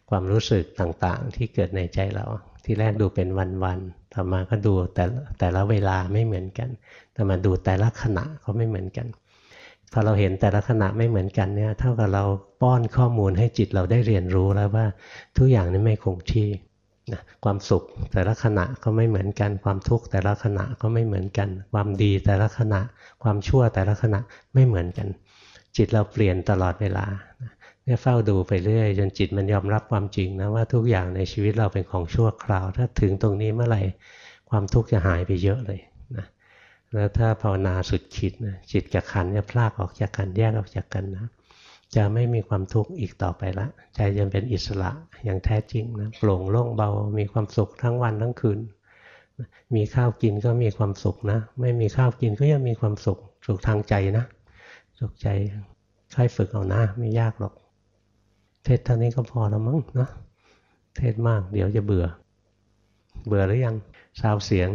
ความรู้สึกต่างๆ ที่เกิดในใจเรา ที่แรกดูเป็นวันๆต่อมาก็ดูแต่แต่ละเวลาไม่เหมือนกัน แต่มาดูแต่ละขณะก็ไม่เหมือนกันพอเราเห็นแต่ละขณะไม่เหมือนกันเนี่ยเท่ากับเราป้อนข้อมูลให้จิตเราได้เรียนรู้แล้วว่าทุกอย่างนี้ไม่คงที่ นะความสุขแต่ละขณะก็ไม่เหมือนกัน ความทุกข์แต่ละขณะก็ไม่เหมือนกัน ความดีแต่ละขณะ ความชั่วแต่ละขณะไม่เหมือนกัน จิตเราเปลี่ยนตลอดเวลาเนี่ยเฝ้าดูไปเรื่อยจนจิตมันยอมรับความจริงนะว่าทุกอย่างในชีวิตเราเป็นของชั่วคราว ถ้าถึงตรงนี้เมื่อไหร่ความทุกข์จะหายไปเยอะเลยนะแล้วถ้าภาวนาสุดขีดนะจิตกับขันจะพลากออกจากกันแยกออกจากกันนะ จะไม่มีความทุกข์อีกต่อไปละใจจะเป็นอิสระอย่างแท้จริงนะโปร่งโล่งเบา มีความสุขทั้งวันทั้งคืน มีข้าวกินก็มีความสุขนะ ไม่มีข้าวกินก็ยังมีความสุขสุขทางใจนะสุขใจค่อยฝึกเอานะ ไม่ยากหรอก เทศเท่านี้ก็พอแล้วมั้งนะเทศมาก เดี๋ยวจะเบื่อ เบื่อหรือยังซาวเสียง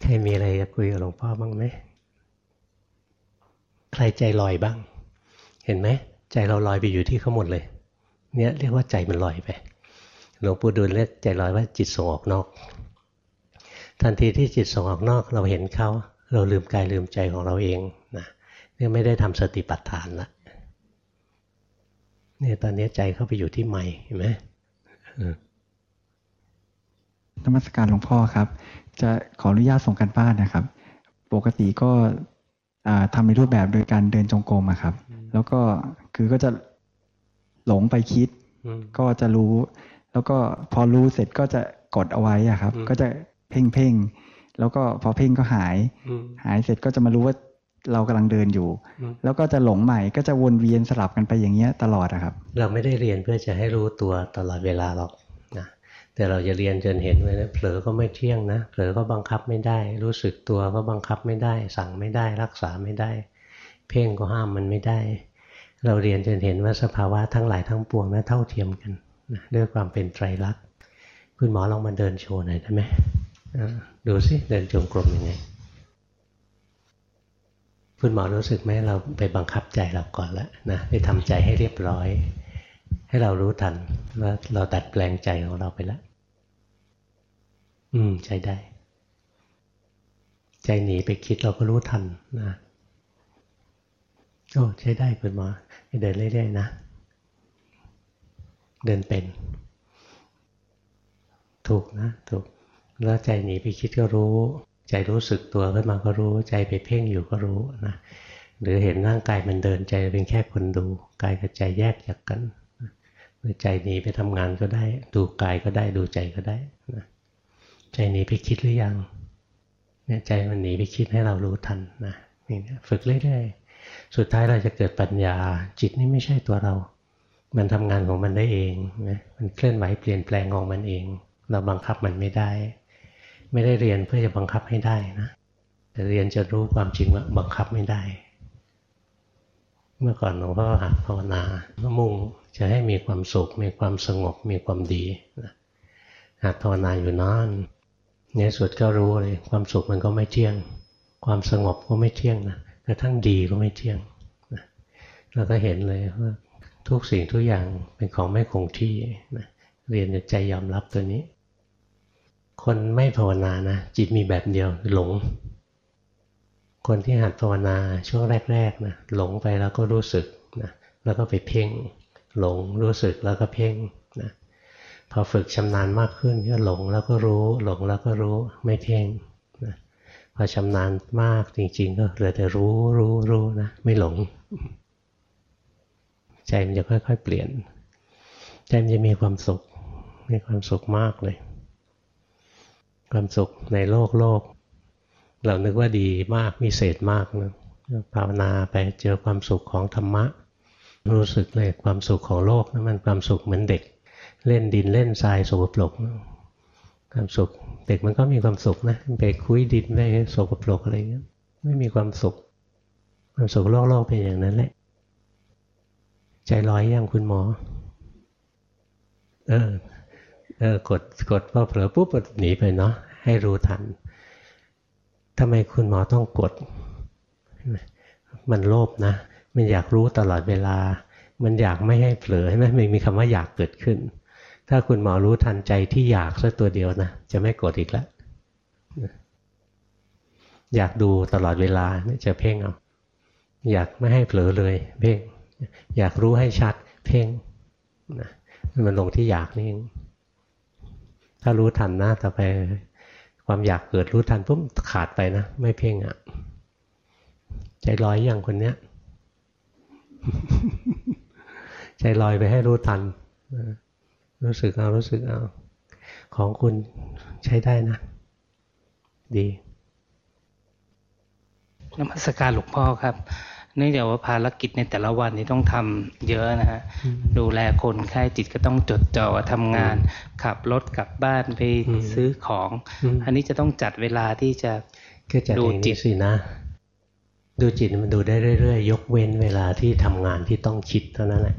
ใครมีอะไรจะคุยกับหลวงพ่อบ้างไหม ใครใจลอยบ้าง เห็นไหมใจเราลอยไปอยู่ที่เขาหมดเลย เนี่ยเรียกว่าใจมันลอยไปหลวงปู่ดูลเรียกใจลอยว่าจิตส่งออกนอก ทันทีที่จิตส่งออกนอกเราเห็นเขา เราลืมกายลืมใจของเราเองนะนี่ไม่ได้ทำสติปัฏฐานละเนี่ยตอนนี้ใจเข้าไปอยู่ที่ใหม่เห็นไหมนมัสการหลวงพ่อครับ จะขออนุญาตส่งกันบ้านนะครับ ปกติก็ ทำในรูปแบบโดยการเดินจงกรมครับ แล้วก็คือก็จะหลงไปคิด ก็จะรู้ แล้วก็พอรู้เสร็จก็จะกดเอาไว้อะครับ ก็จะเพ่งเพ่งแล้วก็พอเพ่งก็หาย หายเสร็จก็จะมารู้ว่าเรากำลังเดินอยู่ แล้วก็จะหลงใหม่ก็จะวนเวียนสลับกันไปอย่างเงี้ยตลอดอะครับ เราไม่ได้เรียนเพื่อจะให้รู้ตัวตลอดเวลาหรอก แต่เราจะเรียนจนเห็นว่าเผลอก็ไม่เที่ยงนะเผลอก็บังคับไม่ได้ รู้สึกตัวก็บังคับไม่ได้ สั่งไม่ได้ รักษาไม่ได้ เพ่งก็ห้ามมันไม่ได้ เราเรียนจนเห็นว่าสภาวะทั้งหลายทั้งปวงนะเท่าเทียมกันนะด้วยความเป็นไตรลักษณ์คุณหมอลองมาเดินโชว์หน่อยได้ไหมดูสิเดินจงกรมยังไง คุณหมอรู้สึกไหมเราไปบังคับใจเราก่อนแล้วนะไปทำใจให้เรียบร้อย ให้เรารู้ทันว่าเราดัดแปลงใจของเราไปแล้ว อืม ใช้ได้ ใจหนีไปคิดเราก็รู้ทันนะโอ้ใช้ได้คุณหมอเดินเรื่อยๆนะ เดินเป็น ถูกนะ ถูก แล้วใจหนีไปคิดก็รู้ ใจรู้สึกตัวขึ้นมาก็รู้ ใจไปเพ่งอยู่ก็รู้นะหรือเห็นร่างกายมันเดินใจเป็นแค่คนดู กายกับใจแยกจากกัน ใจหนีไปทำงานก็ได้ ดูกายก็ได้ดูใจก็ได้นะใจหนีไปคิดหรือยังเนี่ยใจมันหนีไปคิดให้เรารู้ทันนะนี่ฝึกเรื่อยๆสุดท้ายเราจะเกิดปัญญา จิตนี่ไม่ใช่ตัวเรา มันทำงานของมันได้เองนะมันเคลื่อนไหวเปลี่ยนแปลงของมันเอง เราบังคับมันไม่ได้ ไม่ได้เรียนเพื่อจะบังคับให้ได้นะแต่เรียนจะรู้ความจริงว่าบังคับไม่ได้ เมื่อก่อนหลวงพ่อหัดภาวนามุ่ง จะให้มีความสุข มีความสงบ มีความดีหัดภาวนาอยู่นานในสุดก็รู้เลยความสุขมันก็ไม่เที่ยง ความสงบก็ไม่เที่ยงนะกระทั่งดีก็ไม่เที่ยงเราก็เห็นเลยว่าทุกสิ่งทุกอย่างเป็นของไม่คงที่นะเรียนใจยอมรับตัวนี้ คนไม่ภาวนานะจิตมีแบบเดียวหลง คนที่หัดภาวนาช่วงแรกๆนะหลงไปแล้วก็รู้สึกนะแล้วก็ไปเพ่ง หลงรู้สึกแล้วก็เพ่งนะพอฝึกชำนาญมากขึ้นก็หลงแล้วก็รู้ หลงแล้วก็รู้ไม่เพ่งนะพอชำนาญมากจริง ๆ ก็เหลือแต่รู้รู้รู้นะไม่หลง ใจมันจะค่อย ๆ เปลี่ยน ใจมันจะมีความสุขมีความสุขมากเลย ความสุขในโลกโลก เรานึกว่าดีมากมีเศษมากนะภาวนาไปเจอความสุขของธรรมะ รู้สึกเลยความสุขของโลกนะมันความสุขเหมือนเด็ก เล่นดินเล่นทรายสกปรกความสุข เด็กมันก็มีความสุขนะไปคุยดินไปสกปรกอะไรเงี้ยไม่มีความสุข ความสุขโลกโลกเป็นอย่างนั้นแหละ ใจลอยยังคุณหมอ เออเออกดกดพอเผลอปุ๊บหนีไปเนาะให้รู้ทันทำไมคุณหมอต้องกด มันโลภนะ มันอยากรู้ตลอดเวลา มันอยากไม่ให้เผลอใช่ไหมมันมีคำว่าอยากเกิดขึ้น ถ้าคุณหมอรู้ทันใจที่อยากสักตัวเดียวนะจะไม่โกรธอีกแล้วอยากดูตลอดเวลาจะเพ่งเอาอยากไม่ให้เผลอเลย เพ่ง อยากรู้ให้ชัด เพ่งนะมันลงที่อยากนี่เองถ้ารู้ทันนะต่อไปความอยากเกิดรู้ทันปุ๊บขาดไปนะ ไม่เพ่งอะ่ะ ใจลอยอย่างคนเนี้ย ใจลอยไปให้รู้ทัน รู้สึกเอา รู้สึกเอา ของคุณใช้ได้นะ ดีนมัสการหลวงพ่อครับ เนื่องจากว่าภารกิจในแต่ละวันนี้ต้องทำเยอะนะฮะ ดูแลคนไข้จิตก็ต้องจดจ่อทำงาน ขับรถกลับบ้านไปซื้อของ อันนี้จะต้องจัดเวลาที่จะดูจิตสินะ ดูจิตมันดูได้เรื่อยๆ ยกเว้นเวลาที่ทำงานที่ต้องคิดเท่านั้นแหละ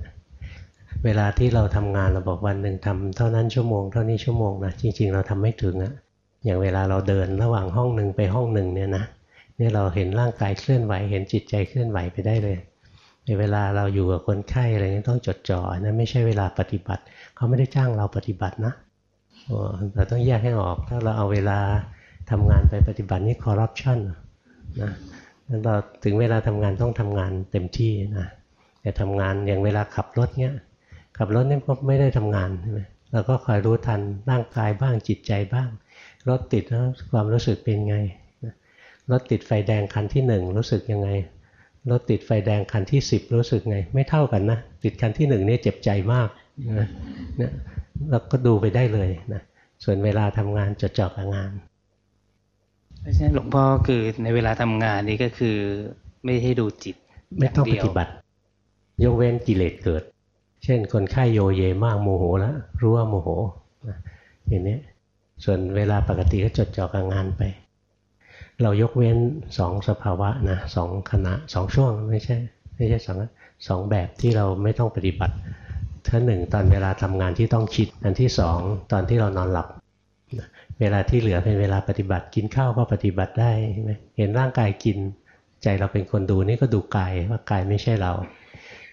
เวลาที่เราทำงานเราบอกวันหนึ่งทำเท่านั้นชั่วโมงเท่านี้ชั่วโมงนะจริง ๆ เราทำไม่ถึงอะอย่างเวลาเราเดินระหว่างห้องหนึ่งไปห้องหนึ่งเนี่ยนะนี่เราเห็นร่างกายเคลื่อนไหวเห็นจิตใจเคลื่อนไหวไปได้เลยในเวลาเราอยู่กับคนไข้อะไรนี้ต้องจดจ่อนะไม่ใช่เวลาปฏิบัติ เขาไม่ได้จ้างเราปฏิบัตินะเราต้องแยกให้ออกถ้าเราเอาเวลาทำงานไปปฏิบัตินี่คอร์รัปชันนะ เราถึงเวลาทำงานต้องทำงานเต็มที่นะแต่ทำงานอย่างเวลาขับรถเนี้ยขับรถนี่ก็ไม่ได้ทำงานใช่ไหมเราก็คอยรู้ทันร่างกายบ้างจิตใจบ้าง รถติดแล้วความรู้สึกเป็นไงรถติดไฟแดงคันที่หนึ่งรู้สึกยังไงรถติดไฟแดงคันที่สิบรู้สึกไง ไม่เท่ากันนะ ติดคันที่หนึ่งนี่เจ็บใจมากนะเนี่ยเราก็ดูไปได้เลยนะส่วนเวลาทำงานจดจ่อกับงาน ไม่ใช่หลวงพ่อคือในเวลาทำงานนี่ก็คือไม่ให้ดูจิต ไม่ต้องปฏิบัติ ยกเว้นกิเลสเกิด เช่น คนไข้โยเยมากโมโหแล้วรู้ว่าโมโหอย่างนี้ส่วนเวลาปกติก็จดจ่อกับงานไป เรายกเว้นสองสภาวะนะสองขณะสองช่วงไม่ใช่ไม่ใช่สองสองแบบที่เราไม่ต้องปฏิบัติท่าหนึ่งตอนเวลาทำงานที่ต้องคิดอันที่สองตอนที่เรานอนหลับ เวลาที่เหลือเป็นเวลาปฏิบัติกินข้าวก็ปฏิบัติได้ใช่ไหมเห็นร่างกายกินใจเราเป็นคนดูนี่ก็ดูกายว่ากายไม่ใช่เรา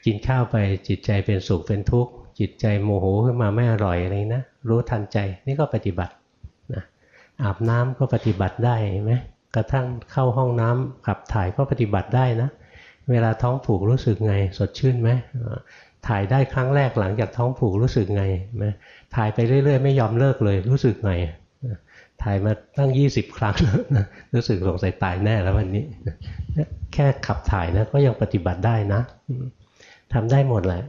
กินข้าวไปจิตใจเป็นสุขเป็นทุกข์จิตใจโมโหขึ้นมาไม่อร่อยอะไรนะรู้ทันใจนี่ก็ปฏิบัตินะอาบน้ำก็ปฏิบัติได้ไหมกระทั่งเข้าห้องน้ำขับถ่ายก็ปฏิบัติได้นะ เวลาท้องผูกรู้สึกไงสดชื่นไหมถ่ายได้ครั้งแรกหลังจากท้องผูกรู้สึกไงไหมถ่ายไปเรื่อย ๆ ไม่ยอมเลิกเลยรู้สึกไง ถ่ายมาตั้ง20ครั้งนะรู้สึกสงสัยตายแน่แล้ววันนี้ แค่ขับถ่ายนะก็ยังปฏิบัติได้นะทำได้หมดแหละ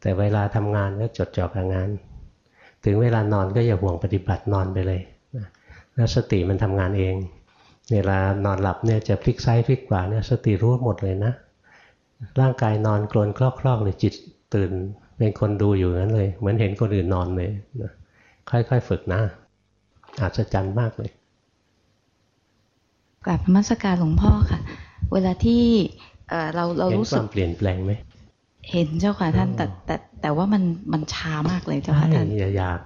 แต่เวลาทำงานก็จดจ่อกับงาน ถึงเวลานอนก็อย่าห่วงปฏิบัตินอนไปเลยแล้วสติมันทำงานเอง เวลานอนหลับเนี่ยจะพลิกซ้ายพลิกขวาเนี่ยสติรู้หมดเลยนะ ร่างกายนอนกลนคลอกๆเลยจิตตื่น เป็นคนดูอยู่นั้นเลย เหมือนเห็นคนอื่นนอนเลยค่อยๆฝึกนะ อาจจะจันมากเลยกราบมัสการหลวงพ่อค่ะ เวลาที่เราเรารู้สึกเห็นความเปลี่ยนแปลงไหมเห็นเจ้าค่ะท่านแต่แต่แต่ว่ามันมันช้ามากเลยเจ้าค่ะท่านอย่าอยาก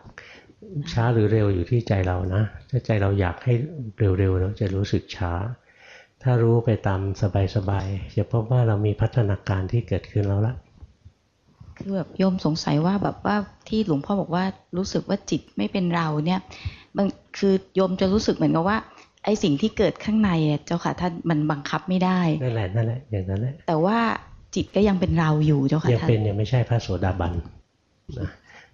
ช้าหรือเร็วอยู่ที่ใจเรานะ ถ้าใจเราอยากให้เร็วๆเราจะรู้สึกช้า ถ้ารู้ไปตามสบายๆจะพบว่าเรามีพัฒนาการที่เกิดขึ้นแล้วละคือแบบโยมสงสัยว่าแบบว่าที่หลวงพ่อบอกว่ารู้สึกว่าจิตไม่เป็นเราเนี่ย มันคือโยมจะรู้สึกเหมือนกับว่า ไอ้สิ่งที่เกิดข้างในเจ้าค่ะท่านมันบังคับไม่ได้นั่นแหละนั่นแหละอย่างนั้นแหละแต่ว่าจิตก็ยังเป็นเราอยู่เจ้าค่ะท่านยังเป็นยังไม่ใช่พระโสดาบันนะ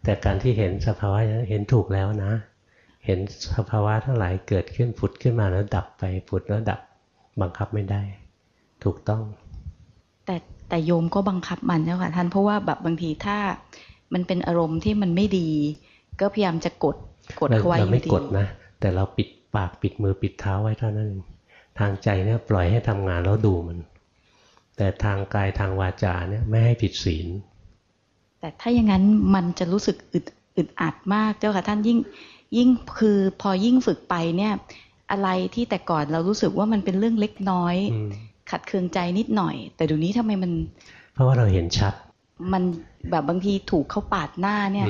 แต่การที่เห็นสภาวะเห็นถูกแล้วนะ เห็นสภาวะทั้งหลายเกิดขึ้นผุดขึ้นมาแล้วดับไปผุดแล้วดับบังคับไม่ได้ ถูกต้อง แต่แต่โยมก็บังคับมันเจ้าค่ะท่านเพราะว่าแบบบางทีถ้ามันเป็นอารมณ์ที่มันไม่ดี ก็พยายามจะกด กดไว้เราไม่กดนะ แต่เราปิดปากปิดมือปิดเท้าไว้เท่านั้นทางใจเนี่ยปล่อยให้ทำงานแล้วดูมัน แต่ทางกายทางวาจาเนี่ยไม่ให้ผิดศีล แต่ถ้าอย่างนั้นมันจะรู้สึกอึดอึดอัดมากเจ้าค่ะท่านยิ่งยิ่งคือพอยิ่งฝึกไปเนี่ย อะไรที่แต่ก่อนเรารู้สึกว่ามันเป็นเรื่องเล็กน้อย ขัดเคืองใจนิดหน่อย แต่ดูนี้ทำไมมัน เพราะว่าเราเห็นชัด มันแบบบางทีถูกเขาปาดหน้าเนี่ย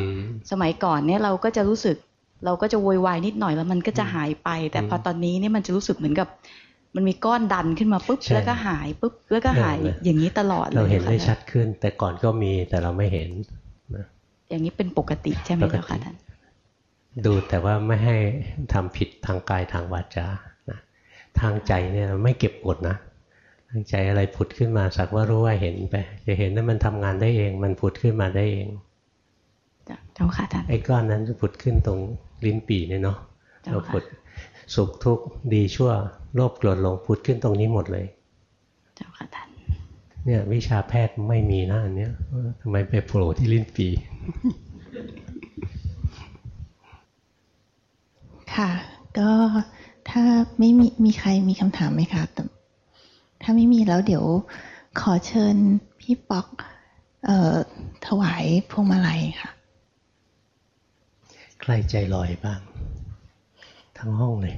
สมัยก่อนเนี่ยเราก็จะรู้สึก เราก็จะโวยวายนิดหน่อยแล้วมันก็จะหายไป แต่พอตอนนี้เนี่ยมันจะรู้สึกเหมือนกับมันมีก้อนดันขึ้นมาปุ๊บแล้วก็หายปุ๊บแล้วก็หายอย่างนี้ตลอดเลยเราเห็นได้ชัดขึ้น แต่ก่อนก็มีแต่เราไม่เห็นนะอย่างนี้เป็นปกติใช่ไหมเจ้าค่ะท่านดูแต่ว่าไม่ให้ทำผิดทางกายทางวาจานะทางใจเนี่ยไม่เก็บกดนะทางใจอะไรผุดขึ้นมาสักว่ารู้ว่าเห็นไปจะเห็นว่ามันทำงานได้เอง มันผุดขึ้นมาได้เองเจ้าค่ะท่านไอ้ก้อนนั้นจะผุดขึ้นตรง ลิ้นปี่เนี่ยเนาะเราผุดสุขทุกข์ดีชั่วโลภโกรธหลงผุดขึ้นตรงนี้หมดเลย เจ้าค่ะท่านเนี่ยวิชาแพทย์ไม่มีหน้าเนี้ยทำไมไปโผล่ที่ลิ้นปี่ค่ะ ก็ถ้าไม่มีมีใครมีคำถามไหมคะแต่ถ้าไม่มีแล้วเดี๋ยวขอเชิญพี่ป๊อกออถวายพวงมาลัยค่ะใค รใจลอยบ้าง ทั้งห้องเลย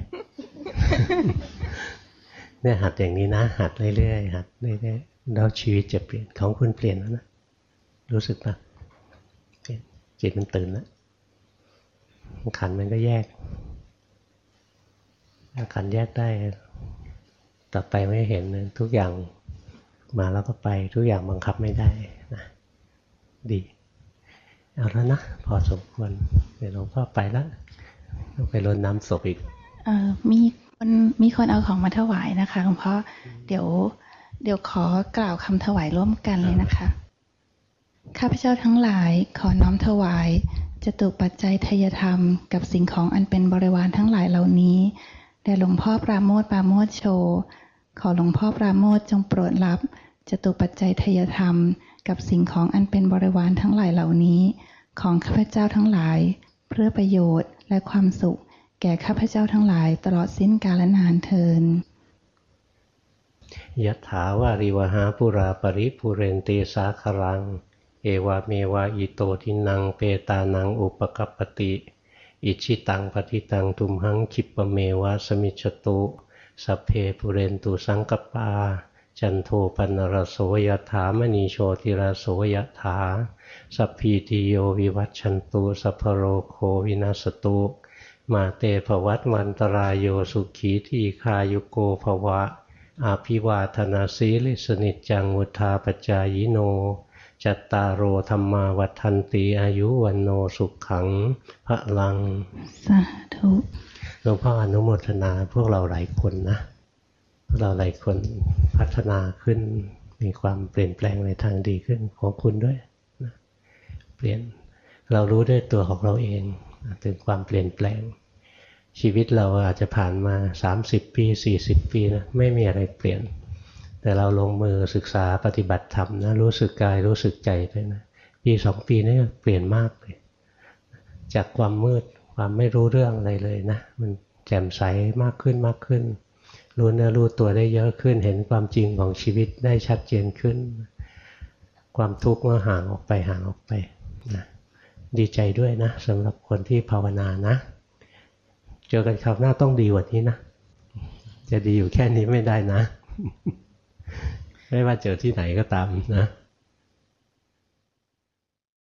เนี่ยหัดอย่างนี้นะ หัดเรื่อยๆหัดเรื่อยๆแล้วชีวิตจะเปลี่ยนของคุณเปลี่ยนแล้วนะรู้สึกปะจิตมันตื่นแล้วขันมันก็แยกถ้าขันแยกได้ ต่อไปไม่เห็นทุกอย่างมาแล้วก็ไป ทุกอย่างบังคับไม่ได้นะดี เอาแล้วนะ พอสมควรเดี๋ยวหลวงพ่อไปแล้วต้องไปรดน้ำศพอีกเออมีคนมีคนเอาของมาถวายนะคะหลวงพ่อเดี๋ยว เดี๋ยวขอกล่าวคำถวายร่วมกันเลยนะคะข้าพเจ้าทั้งหลายขอน้อมถวายจตุปัจจัยทยธรรม กับสิ่งของอันเป็นบริวารทั้งหลายเหล่านี้แด่หลวงพ่อปราโมทปราโมทโช ขอหลวงพ่อปราโมทจงโปรดรับจตุปัจจัยทยธรรม กับสิ่งของอันเป็นบริวารทั้งหลายเหล่านี้ ของข้าพเจ้าทั้งหลาย เพื่อประโยชน์และความสุข แก่ข้าพเจ้าทั้งหลาย ตลอดสิ้นกาลนานเทินยะถาวาริวหาปุราปริปุเรนตีสาครัง เอวาเมวะอิโตทินังเปตานังอุปกัปติ อิชิตังปฏิตังทุมหังคิปเมวะสมิจตุ สัพเพปุเรนตุสังกปา จันโทปันรโสยถามณีโชติรโสยถา สัพพีติโยวิวัตชันตุ สัพโรโควินาสตุ มาเตภวัตวันตรายโยสุขีทีคายุโกภวะ อาภิวาธนาสีลิสนิจังวุธาปจายโน จัตตารโอธรรมาวัฒนตีอายุวันโนสุขขังพระลัง สาธุหลวงพ่ออนุโมทนาพวกเราหลายคนนะพวก เราหลายคนพัฒนาขึ้น มีความเปลี่ยนแปลงในทางดีขึ้นของคุณด้วยนะเปลี่ยนเรารู้ด้วยตัวของเราเองถึงความเปลี่ยนแปลง ชีวิตเราอาจจะผ่านมา 30 ปี 40 ปีนะไม่มีอะไรเปลี่ยน แต่เราลงมือศึกษาปฏิบัติธรรมนะรู้สึกกายรู้สึกใจไปนะปีสองปีนี้เปลี่ยนมากเลย จากความมืดความไม่รู้เรื่องอะไรเลยนะ มันแจ่มใสมากขึ้นมากขึ้น รู้เนื้อรู้ตัวได้เยอะขึ้น เห็นความจริงของชีวิตได้ชัดเจนขึ้น ความทุกข์ก็ห่างออกไปห่างออกไปนะดีใจด้วยนะสำหรับคนที่ภาวนานะ เจอกันคราวหน้าต้องดีกว่านี้นะ จะดีอยู่แค่นี้ไม่ได้นะ ไม่ว่าเจอที่ไหนก็ตามนะ